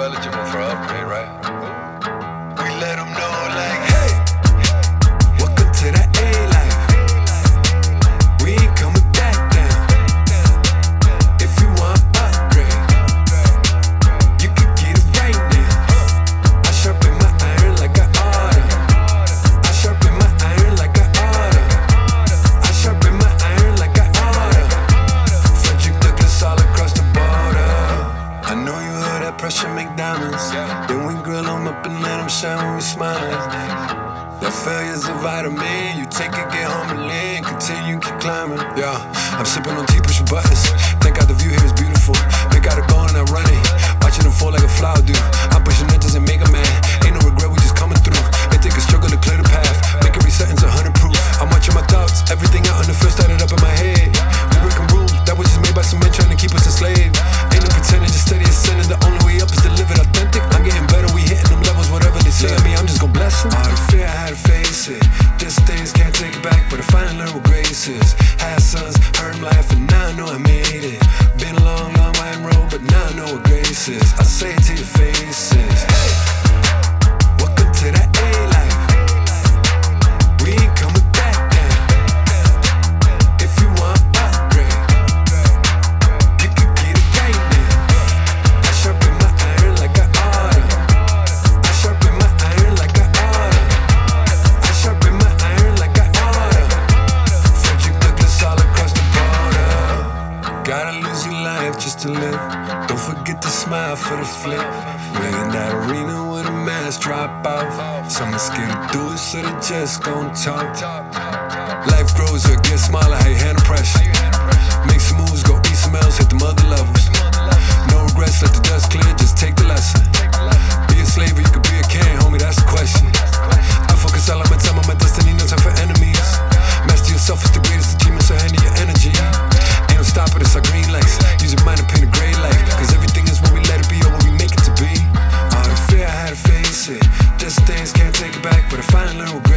eligible for upgrade. sunshine when we smiling. That failure's a vitamin. You take it, get humbling, continue, keep climbing. Yeah, I'm sipping on tea, pushing buttons. Thank God the view here is beautiful. They gotta go and I'm running. Back, but I finally learned what grace is. Had sons, heard them laugh, and now I know I made it. Been a long, long, wide road, but now I know what grace is. I say it to your faces. just to live. Don't forget to smile for the flip. We're in that arena with a mask drop off. Some skin do it, so they just gon' talk. Life grows or gets smaller, Hey, hand pressure. Make some moves, go eat some else, hit the mother levels. No regrets, let the dust clear, just take the lesson. Be a slave I find a little.